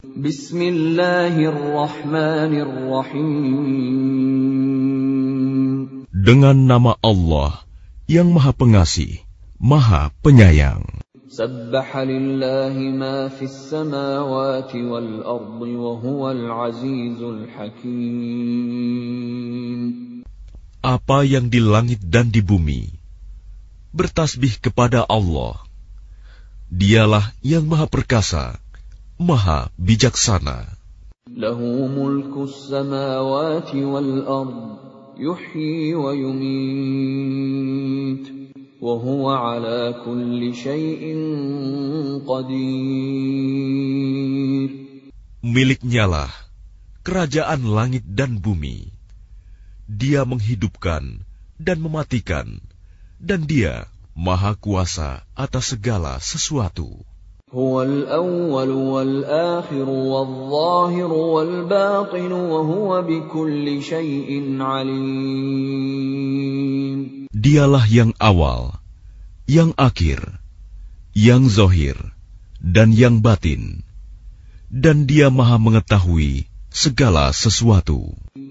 Bismillahirrahmanirrahim. Dengan nama Allah yang Maha Pengasih, Maha Penyayang. Apa yang di langit dan di bumi bertasbih kepada Allah. Dialah yang Maha Perkasa, Maha bijaksana. Lahu mulku samawati wal ard, yuhyi wa yumit, wa huwa ala kulli syai'in qadir. Miliknya lah kerajaan langit dan bumi. Dia menghidupkan dan mematikan, dan dia maha kuasa atas segala sesuatu. هو الأول والآخر والظاهر والباطن وهو بكل شيء عليم Dialah yang awal, yang akhir, yang zohir, dan yang batin. Dan dia maha mengetahui segala sesuatu.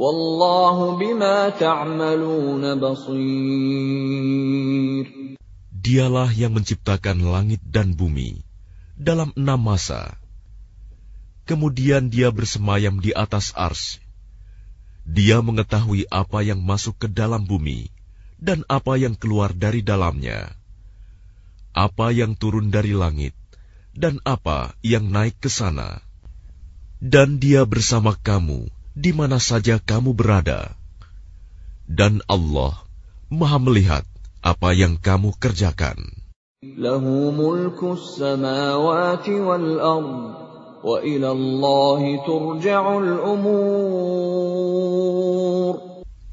Wallahu bima ta'maluna basir. Dialah yang menciptakan langit dan bumi dalam enam masa. Kemudian dia bersemayam di atas ars. Dia mengetahui apa yang masuk ke dalam bumi dan apa yang keluar dari dalamnya. Apa yang turun dari langit dan apa yang naik ke sana. Dan dia bersama kamu di mana saja kamu berada. Dan Allah Maha melihat apa yang kamu kerjakan. Lahu mulku samawati wal ard, wa ilallahi turja'ul umur.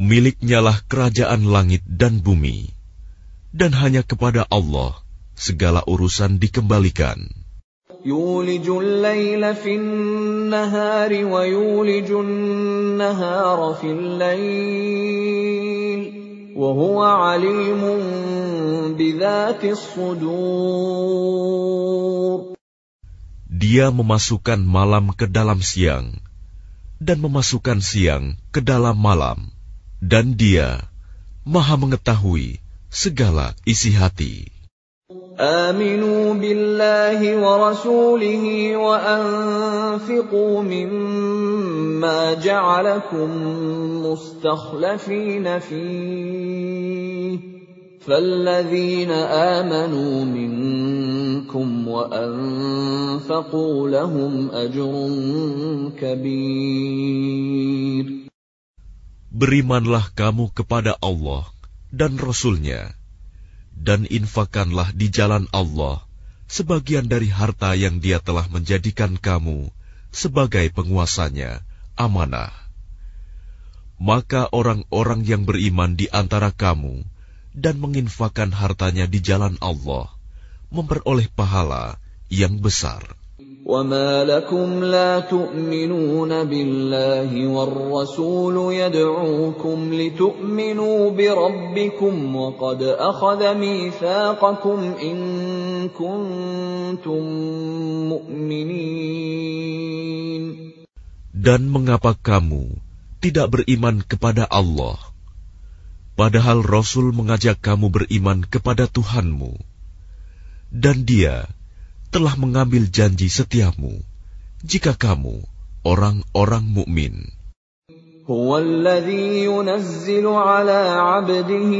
Miliknyalah kerajaan langit dan bumi, dan hanya kepada Allah segala urusan dikembalikan. يولج الليل في النهار ويولج النهار في الليل وهو عليم بذات الصدور Dia memasukkan malam ke dalam siang dan memasukkan siang ke dalam malam dan dia maha mengetahui segala isi hati. آمنوا بالله ورسوله وأنفقوا مما جعلكم مستخلفين فيه. فالذين آمنوا منكم وأنفقوا لهم أجر كبير. Berimanlah kamu kepada Allah dan Rasulnya. Dan infakkanlah di jalan Allah sebagian dari harta yang Dia telah menjadikan kamu sebagai penguasanya, amanah. Maka orang-orang yang beriman di antara kamu dan menginfakkan hartanya di jalan Allah memperoleh pahala yang besar. وما لكم لا تؤمنون بالله والرسول يدعوكم لتؤمنوا بربكم وقد أخذ ميثاقكم إن كنتم مؤمنين Dan mengapa kamu tidak beriman kepada Allah, padahal Rasul mengajak kamu beriman kepada Tuhanmu, dan Dia telah mengambil janji setiamu jika kamu orang-orang mukmin. هو الذي ينزل على عبده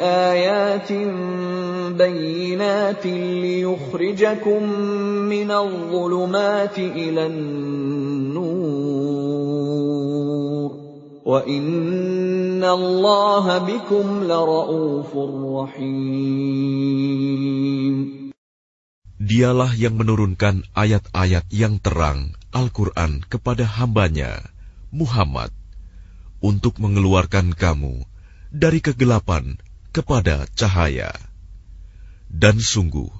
آيات بينات ليخرجكم من الظلمات إلى النور وإن الله بكم لرؤوف رحيم Dialah yang menurunkan ayat-ayat yang terang Al-Quran kepada hambanya, Muhammad, untuk mengeluarkan kamu dari kegelapan kepada cahaya. Dan sungguh,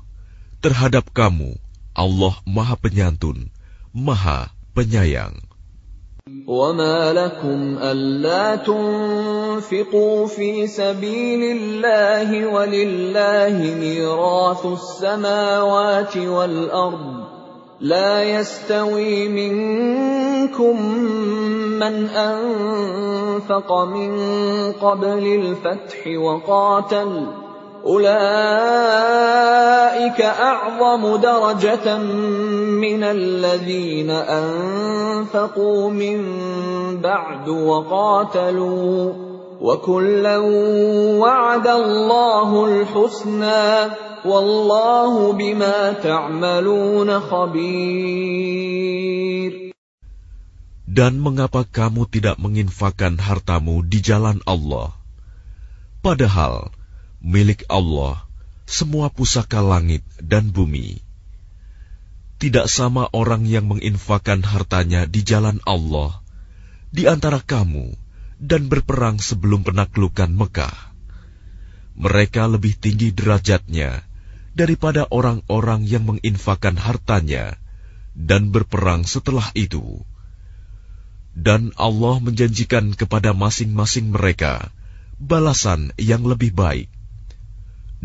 terhadap kamu Allah Maha Penyantun, Maha Penyayang. وما لكم ألا تنفقوا في سبيل الله ولله ميراث السماوات والأرض. لا يستوي منكم من أنفق من قبل الفتح وقاتل. أولئك أعظم درجة من الذين أنفقوا من بعد وقاتلوا. وكلا وعد الله الحسنى والله بما تعملون خبير Dan mengapa kamu tidak menginfakkan hartamu di jalan Allah? Padahal milik Allah semua pusaka langit dan bumi. Tidak sama orang yang menginfakkan hartanya di jalan Allah di antara kamu dan berperang sebelum penaklukan Mekah. Mereka lebih tinggi derajatnya daripada orang-orang yang menginfakkan hartanya dan berperang setelah itu. Dan Allah menjanjikan kepada masing-masing mereka balasan yang lebih baik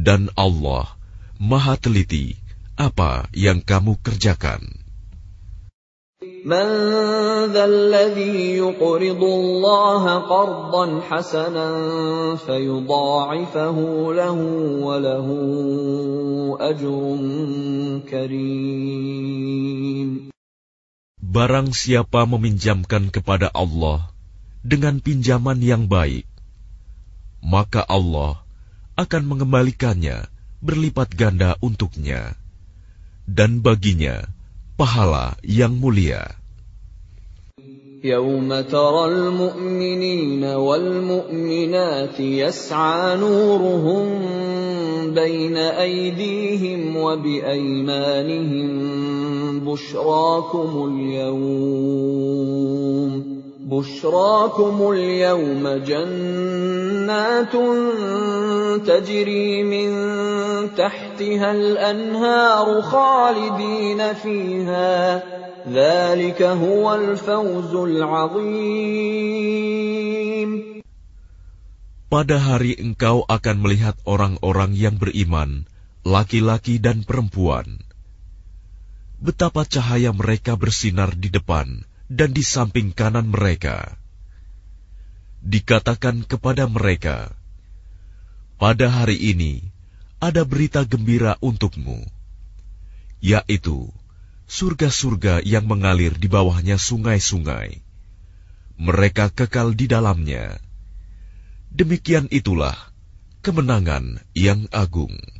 dan Allah Maha Teliti apa yang kamu kerjakan. من ذا الذي يقرض الله قرضا حسنا فيضاعفه له وله أجر كريم Barang siapa meminjamkan kepada Allah dengan pinjaman yang baik, maka Allah akan mengembalikannya berlipat ganda untuknya, dan baginya pahala yang mulia. يوم ترى المؤمنين والمؤمنات يسعى نورهم بين أيديهم وبأيمانهم بشراكم اليوم بشراكم اليوم جنات تجري من تحتها الانهار خالدين فيها ذلك هو الفوز العظيم Pada hari engkau akan melihat orang-orang yang beriman, laki-laki dan perempuan. Betapa cahaya mereka bersinar di depan, dan di samping kanan mereka. Dikatakan kepada mereka, "Pada hari ini ada berita gembira untukmu, yaitu surga-surga yang mengalir di bawahnya sungai-sungai. Mereka kekal di dalamnya. Demikian itulah kemenangan yang agung."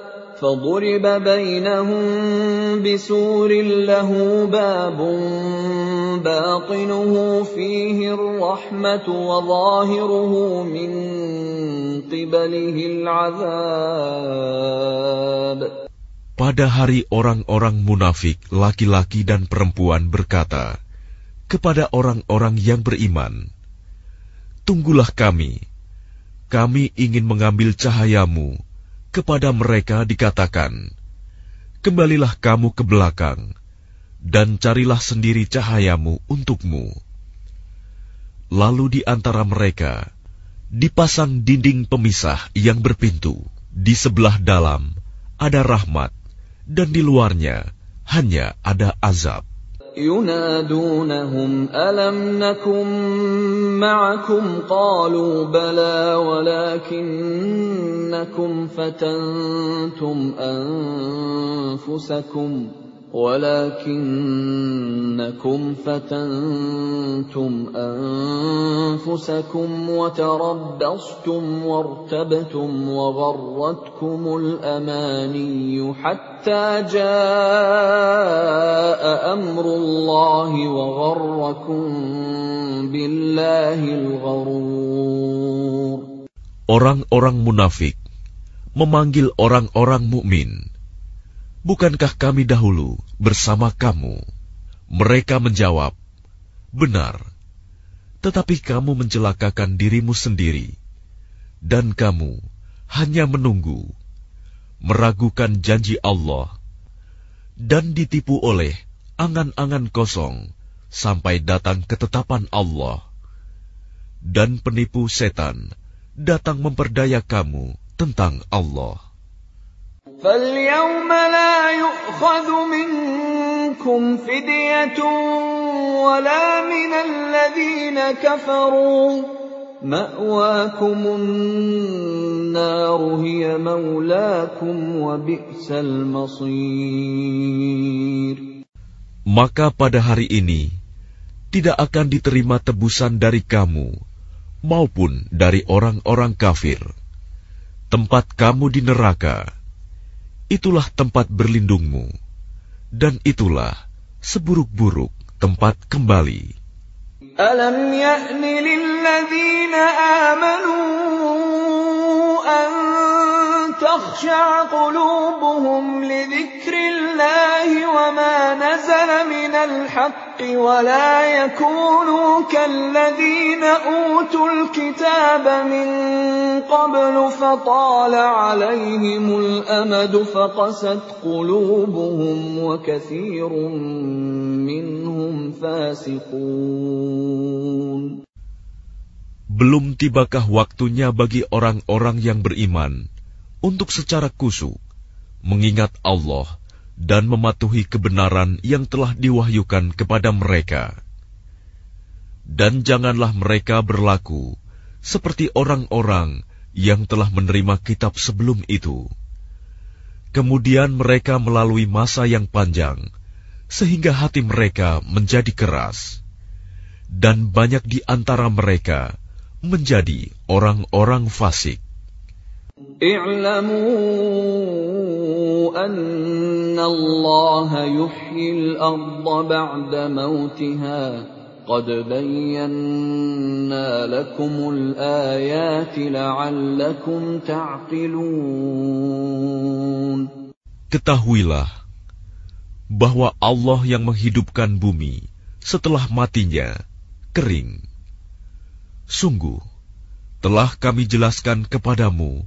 فضرب بينهم بسور له باب باطنه فيه الرحمة وظاهره من قبله العذاب Pada hari orang-orang munafik, laki-laki dan perempuan berkata kepada orang-orang yang beriman, Tunggulah kami, kami ingin mengambil cahayamu kepada mereka dikatakan, Kembalilah kamu ke belakang, dan carilah sendiri cahayamu untukmu. Lalu di antara mereka dipasang dinding pemisah yang berpintu. Di sebelah dalam ada rahmat, dan di luarnya hanya ada azab. ينادونهم ألم نكن معكم قالوا بلى ولكنكم فتنتم أنفسكم ولكنكم فتنتم أنفسكم وتربصتم وارتبتم وغرتكم الأماني حتى جاء أمر الله وغركم بالله الغرور. Orang-orang munafik memanggil orang-orang mukmin Bukankah kami dahulu bersama kamu? Mereka menjawab, Benar, tetapi kamu mencelakakan dirimu sendiri, dan kamu hanya menunggu, meragukan janji Allah, dan ditipu oleh angan-angan kosong sampai datang ketetapan Allah. Dan penipu setan datang memperdaya kamu tentang Allah. فاليوم لا يؤخذ منكم فدية ولا من الذين كفروا مأواكم النار هي مولاكم وبئس المصير Maka pada hari ini tidak akan diterima tebusan dari kamu maupun dari orang-orang kafir. Tempat kamu di neraka itulah tempat berlindungmu, dan itulah seburuk-buruk tempat kembali. Alam ya'ni lilladzina amanu an تخشع قلوبهم لذكر الله وما نزل من الحق ولا يكونوا كالذين أوتوا الكتاب من قبل فطال عليهم الأمد فقست قلوبهم وكثير منهم فاسقون. Belum tibakah waktunya bagi orang-orang yang beriman. Untuk secara kusuk mengingat Allah dan mematuhi kebenaran yang telah diwahyukan kepada mereka. Dan janganlah mereka berlaku seperti orang-orang yang telah menerima kitab sebelum itu. Kemudian mereka melalui masa yang panjang, sehingga hati mereka menjadi keras, dan banyak di antara mereka menjadi orang-orang fasik. اعلموا أن الله يحيي الأرض بعد موتها قد بينا لكم الآيات لعلكم تعقلون Ketahuilah bahwa Allah yang menghidupkan bumi setelah matinya kering. Sungguh, telah kami jelaskan kepadamu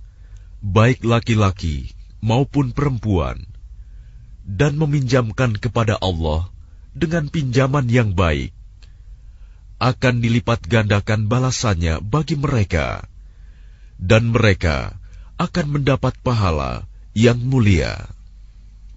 baik laki-laki maupun perempuan, dan meminjamkan kepada Allah dengan pinjaman yang baik, akan dilipat gandakan balasannya bagi mereka, dan mereka akan mendapat pahala yang mulia.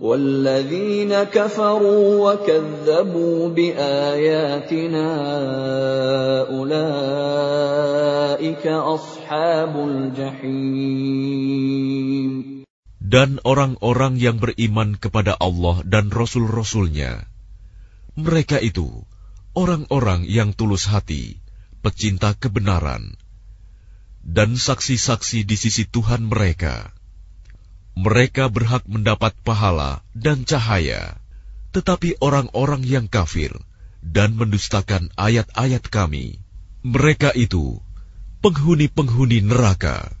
والذين كفروا وكذبوا بآياتنا أولئك أصحاب الجحيم Dan orang-orang yang beriman kepada Allah dan Rasul-Rasulnya, mereka itu orang-orang yang tulus hati, pecinta kebenaran, dan saksi-saksi di sisi Tuhan mereka. Mereka berhak mendapat pahala dan cahaya, tetapi orang-orang yang kafir dan mendustakan ayat-ayat Kami, mereka itu penghuni-penghuni neraka.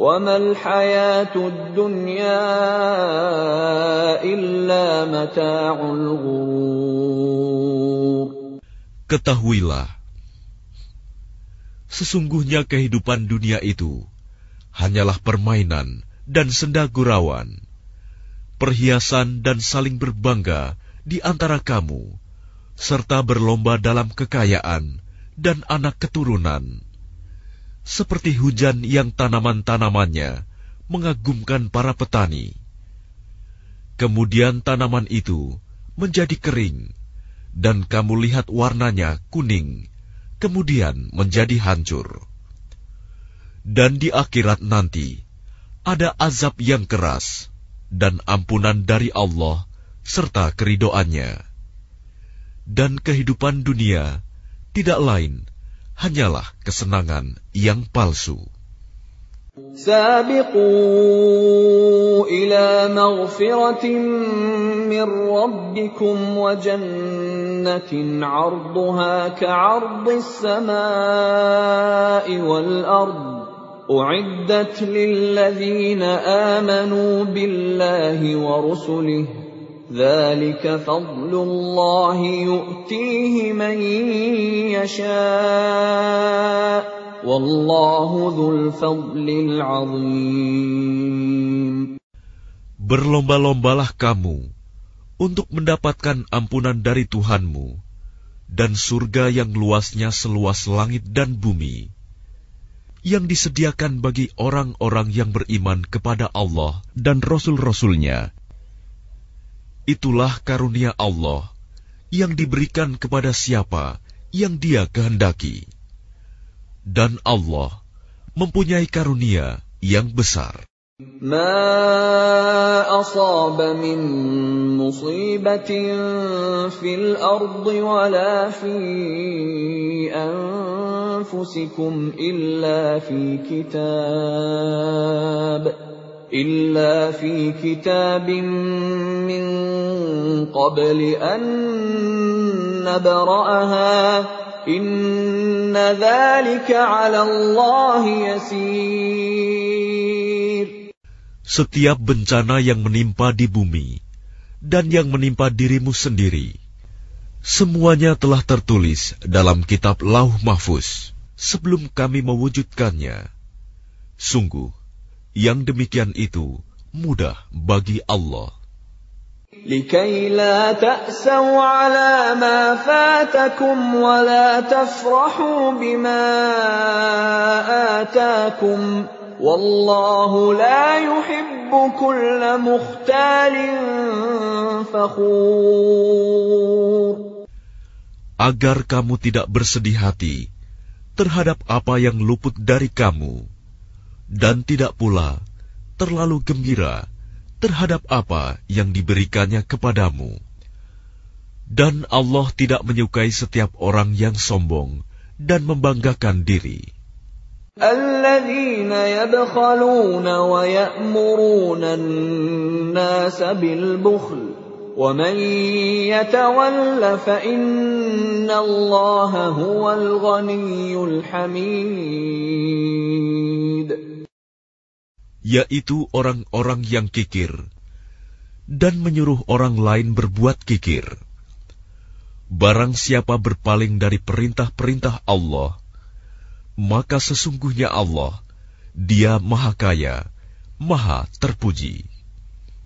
وما الحياة الدنيا إلا متاع الغرور Ketahuilah, sesungguhnya kehidupan dunia itu hanyalah permainan dan senda gurauan, perhiasan dan saling berbangga di antara kamu, serta berlomba dalam kekayaan dan anak keturunan seperti hujan yang tanaman-tanamannya mengagumkan para petani. Kemudian tanaman itu menjadi kering, dan kamu lihat warnanya kuning, kemudian menjadi hancur. Dan di akhirat nanti ada azab yang keras dan ampunan dari Allah serta keridoannya. Dan kehidupan dunia tidak lain hanyalah kesenangan yang palsu. سابقوا إلى مغفرة من ربكم وجنة عرضها كعرض السماء والأرض أعدت للذين آمنوا بالله ورسله ذلك فضل الله يؤتيه من يشاء والله ذو الفضل العظيم Berlomba-lombalah kamu untuk mendapatkan ampunan dari Tuhanmu dan surga yang luasnya seluas langit dan bumi yang disediakan bagi orang-orang yang beriman kepada Allah dan Rasul-Rasulnya Itulah karunia Allah yang diberikan kepada siapa yang Dia kehendaki, dan Allah mempunyai karunia yang besar. ما أصاب من مصيبة في الأرض ولا في أنفسكم إلا في كتاب إلا في كتاب من قبل أن نبرأها إن ذلك على الله يسير Setiap bencana yang menimpa di bumi dan yang menimpa dirimu sendiri, semuanya telah tertulis dalam kitab Lauh Mahfuz sebelum kami mewujudkannya. Sungguh, yang demikian itu mudah bagi Allah. لكي لا تأسوا على ما فاتكم ولا تفرحوا بما آتاكم والله لا يحب كل مختال فخور Agar kamu tidak bersedih hati terhadap apa yang luput dari kamu dan tidak pula terlalu gembira terhadap apa yang diberikannya kepadamu. Dan Allah tidak menyukai setiap orang yang sombong dan membanggakan diri. الذين يبخلون ويأمرون الناس بالبخل ومن يتول فإن الله هو الغني الحميد yaitu orang-orang yang kikir dan menyuruh orang lain berbuat kikir. Barang siapa berpaling dari perintah-perintah Allah, maka sesungguhnya Allah, Dia Maha Kaya, Maha Terpuji.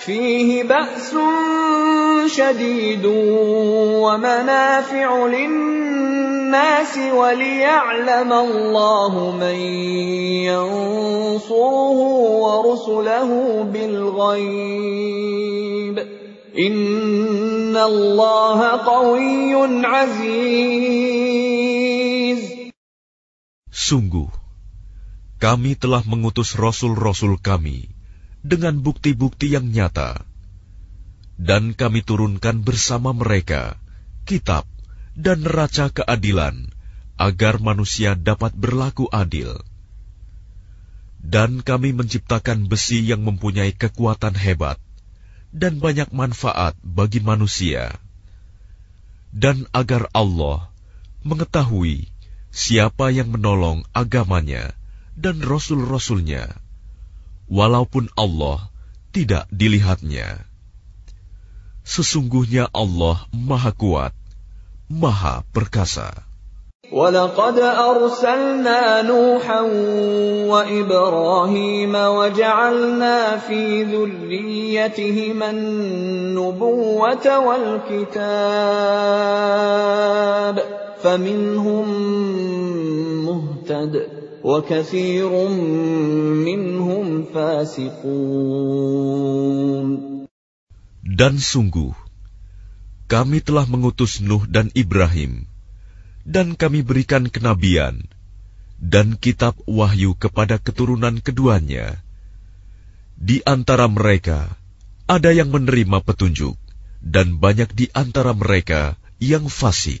فيه بأس شديد ومنافع للناس وليعلم الله من ينصره ورسله بالغيب. إن الله قوي عزيز. Sungguh, kami telah mengutus rasul-rasul kami dengan bukti-bukti yang nyata dan kami turunkan bersama mereka kitab dan neraca keadilan agar manusia dapat berlaku adil. Dan kami menciptakan besi yang mempunyai kekuatan hebat dan banyak manfaat bagi manusia. Dan agar Allah mengetahui siapa yang menolong agamanya dan rasul-rasulnya, walaupun Allah tidak dilihatnya. Sesungguhnya Allah Maha Kuat, Maha Perkasa. ولقد أرسلنا نوحا وإبراهيم وجعلنا في ذريتهما النبوة والكتاب فمنهم مهتد وكثير منهم فاسقون dan sungguh, kami telah mengutus Nuh dan Ibrahim, dan kami berikan kenabian dan kitab wahyu kepada keturunan keduanya. Di antara mereka ada yang menerima petunjuk, dan banyak di antara mereka yang fasik.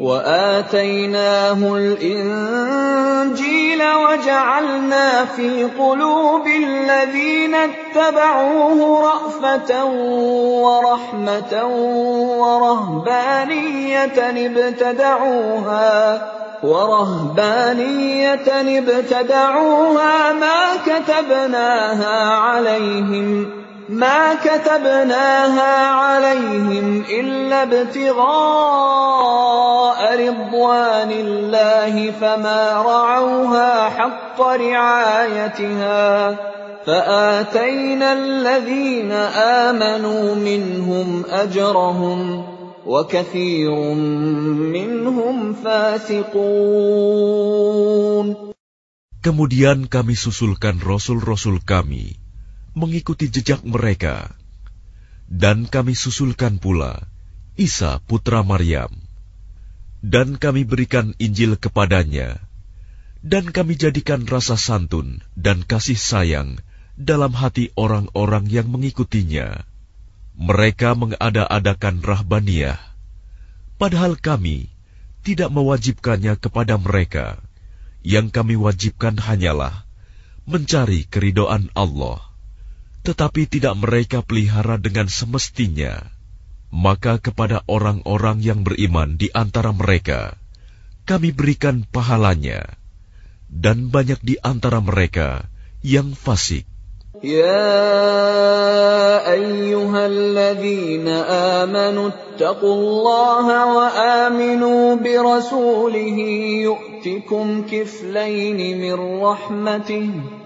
وآتيناه الإنجيل وجعلنا في قلوب الذين اتبعوه رأفة ورحمة ورهبانية ابتدعوها ورهبانية ابتدعوها ما كتبناها عليهم ما كتبناها عليهم إلا ابتغاء رضوان الله فما رعوها حق رعايتها فآتينا الذين آمنوا منهم أجرهم وكثير منهم فاسقون. Kemudian kami susulkan rasul-rasul kami mengikuti jejak mereka. Dan kami susulkan pula Isa putra Maryam. Dan kami berikan Injil kepadanya. Dan kami jadikan rasa santun dan kasih sayang dalam hati orang-orang yang mengikutinya. Mereka mengada-adakan rahbaniyah, padahal kami tidak mewajibkannya kepada mereka. Yang kami wajibkan hanyalah mencari keridoan Allah tetapi tidak mereka pelihara dengan semestinya, maka kepada orang-orang yang beriman di antara mereka, kami berikan pahalanya, dan banyak di antara mereka yang fasik. Ya ayyuhalladzina amanu attaqullaha wa aminu bi rasulihi yu'tikum kiflaini min rahmatih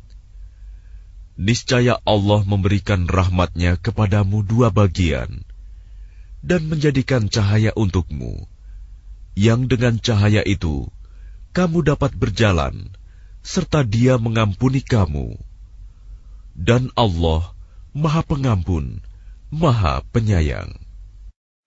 niscaya Allah memberikan rahmatnya kepadamu dua bagian, dan menjadikan cahaya untukmu, yang dengan cahaya itu kamu dapat berjalan, serta Dia mengampuni kamu. Dan Allah Maha Pengampun, Maha Penyayang.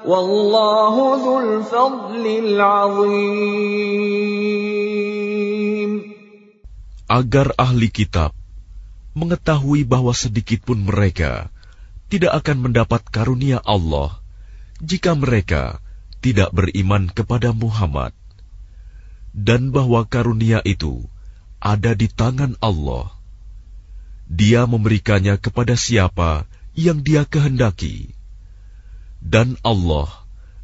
Wallahu fadlil azim. Agar ahli kitab mengetahui bahwa sedikit pun mereka tidak akan mendapat karunia Allah jika mereka tidak beriman kepada Muhammad dan bahwa karunia itu ada di tangan Allah. Dia memberikannya kepada siapa yang Dia kehendaki dan Allah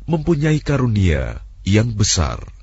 mempunyai karunia yang besar.